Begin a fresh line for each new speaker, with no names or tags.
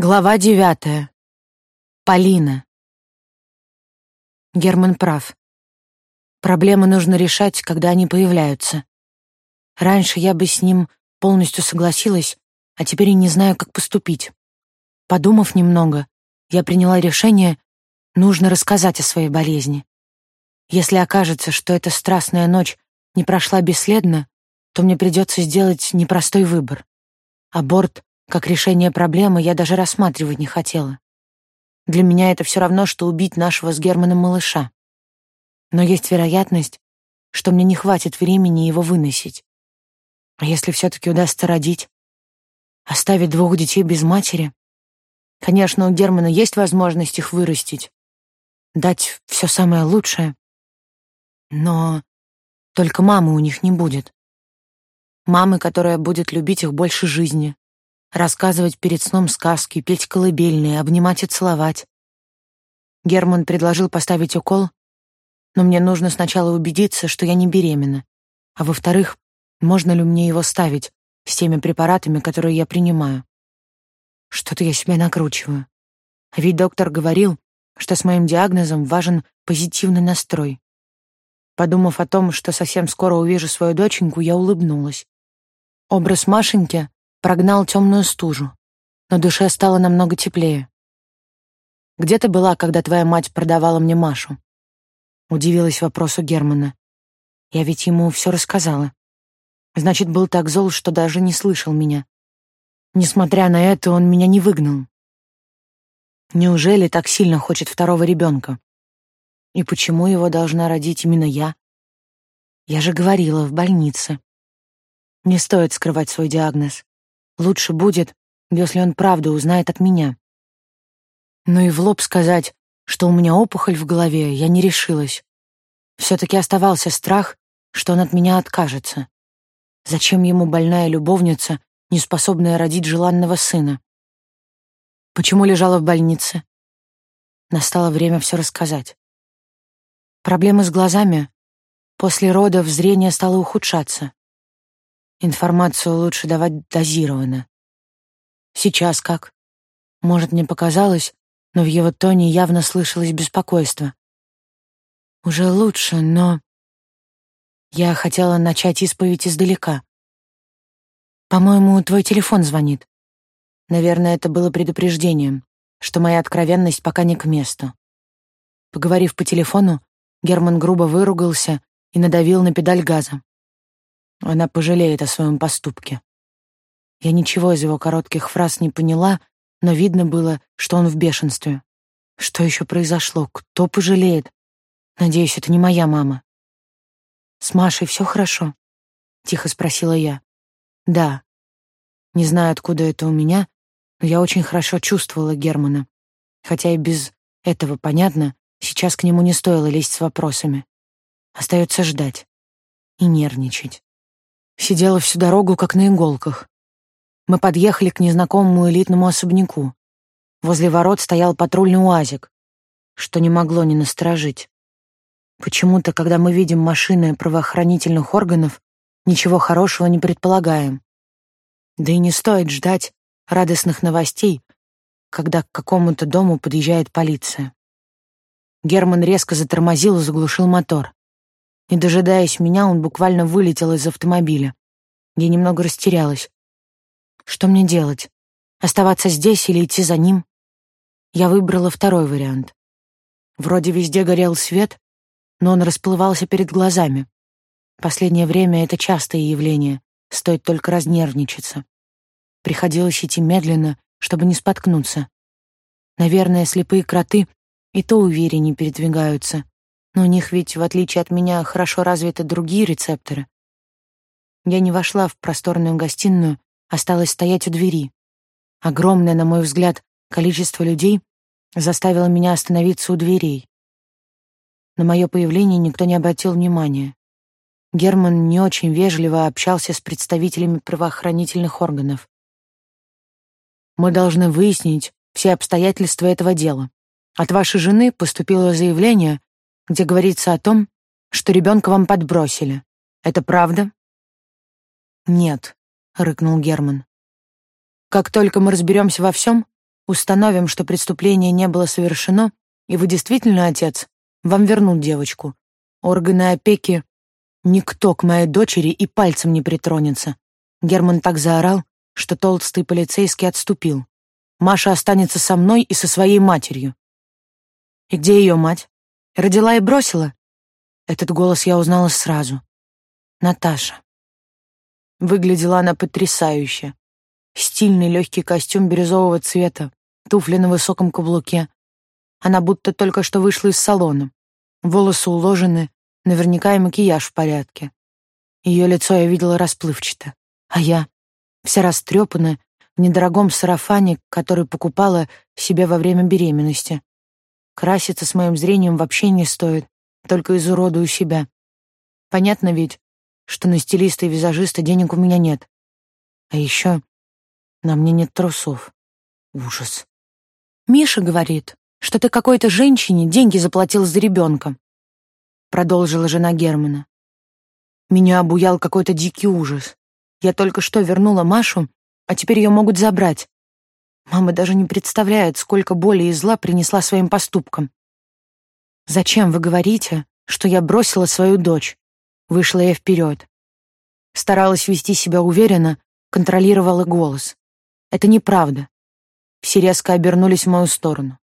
Глава девятая. Полина. Герман прав. Проблемы нужно решать, когда они появляются. Раньше я бы с ним полностью согласилась, а теперь я не знаю, как поступить. Подумав немного, я приняла решение, нужно рассказать о своей болезни. Если окажется, что эта страстная ночь не прошла бесследно, то мне придется сделать непростой выбор. Аборт как решение проблемы я даже рассматривать не хотела. Для меня это все равно, что убить нашего с Германом малыша. Но есть вероятность, что мне не хватит времени его выносить. А если все-таки удастся родить? Оставить двух детей без матери? Конечно, у Германа есть возможность их вырастить, дать все самое лучшее. Но только мамы у них не будет. Мамы, которая будет любить их больше жизни, рассказывать перед сном сказки, петь колыбельные, обнимать и целовать. Герман предложил поставить укол, но мне нужно сначала убедиться, что я не беременна, а во-вторых, можно ли мне его ставить с теми препаратами, которые я принимаю. Что-то я себя накручиваю. А ведь доктор говорил, что с моим диагнозом важен позитивный настрой. Подумав о том, что совсем скоро увижу свою доченьку, я улыбнулась. Образ Машеньки прогнал темную стужу. На душе стало намного теплее. «Где ты была, когда твоя мать продавала мне Машу?» Удивилась вопросу Германа. Я ведь ему все рассказала. Значит, был так зол, что даже не слышал меня. Несмотря на это, он меня не выгнал. Неужели так сильно хочет второго ребенка? И почему его должна родить именно я? Я же говорила, в больнице. Не стоит скрывать свой диагноз. Лучше будет, если он правду узнает от меня. Но и в лоб сказать, что у меня опухоль в голове, я не решилась. Все-таки оставался страх, что он от меня откажется. Зачем ему больная любовница, не способная родить желанного сына? Почему лежала в больнице? Настало время все рассказать. Проблемы с глазами. После родов зрение стало ухудшаться. Информацию лучше давать дозированно. Сейчас как? Может, мне показалось, но в его тоне явно слышалось беспокойство. Уже лучше, но... Я хотела начать исповедь издалека. По-моему, твой телефон звонит. Наверное, это было предупреждением, что моя откровенность пока не к месту. Поговорив по телефону, Герман грубо выругался и надавил на педаль газа. Она пожалеет о своем поступке. Я ничего из его коротких фраз не поняла, но видно было, что он в бешенстве. Что еще произошло? Кто пожалеет? Надеюсь, это не моя мама. С Машей все хорошо? Тихо спросила я. Да. Не знаю, откуда это у меня, но я очень хорошо чувствовала Германа. Хотя и без этого понятно, сейчас к нему не стоило лезть с вопросами. Остается ждать и нервничать. Сидела всю дорогу, как на иголках. Мы подъехали к незнакомому элитному особняку. Возле ворот стоял патрульный УАЗик, что не могло не насторожить. Почему-то, когда мы видим машины правоохранительных органов, ничего хорошего не предполагаем. Да и не стоит ждать радостных новостей, когда к какому-то дому подъезжает полиция. Герман резко затормозил и заглушил мотор. Не дожидаясь меня, он буквально вылетел из автомобиля. Я немного растерялась. Что мне делать? Оставаться здесь или идти за ним? Я выбрала второй вариант. Вроде везде горел свет, но он расплывался перед глазами. Последнее время это частое явление, стоит только разнервничаться. Приходилось идти медленно, чтобы не споткнуться. Наверное, слепые кроты и то увереннее передвигаются, но у них ведь, в отличие от меня, хорошо развиты другие рецепторы. Я не вошла в просторную гостиную, осталась стоять у двери. Огромное, на мой взгляд, количество людей заставило меня остановиться у дверей. На мое появление никто не обратил внимания. Герман не очень вежливо общался с представителями правоохранительных органов. Мы должны выяснить все обстоятельства этого дела. От вашей жены поступило заявление, где говорится о том, что ребенка вам подбросили. Это правда? Нет, рыкнул Герман. Как только мы разберемся во всем, Установим, что преступление не было совершено, и вы действительно отец, вам вернут девочку. Органы опеки... Никто к моей дочери и пальцем не притронется. Герман так заорал, что толстый полицейский отступил. Маша останется со мной и со своей матерью. И где ее мать? Родила и бросила? Этот голос я узнала сразу. Наташа. Выглядела она потрясающе. Стильный легкий костюм бирюзового цвета, туфли на высоком каблуке. Она будто только что вышла из салона. Волосы уложены, наверняка и макияж в порядке. Ее лицо я видела расплывчато. А я, вся растрепанная, в недорогом сарафане, который покупала себе во время беременности. Краситься с моим зрением вообще не стоит, только изуродую себя. Понятно ведь, что на стилиста и визажиста денег у меня нет. А еще на мне нет трусов. Ужас. Миша говорит, что ты какой-то женщине деньги заплатил за ребенка. Продолжила жена Германа. Меня обуял какой-то дикий ужас. Я только что вернула Машу, а теперь ее могут забрать. Мама даже не представляет, сколько боли и зла принесла своим поступкам. «Зачем вы говорите, что я бросила свою дочь?» Вышла я вперед. Старалась вести себя уверенно, контролировала голос. Это неправда. Все резко обернулись в мою сторону.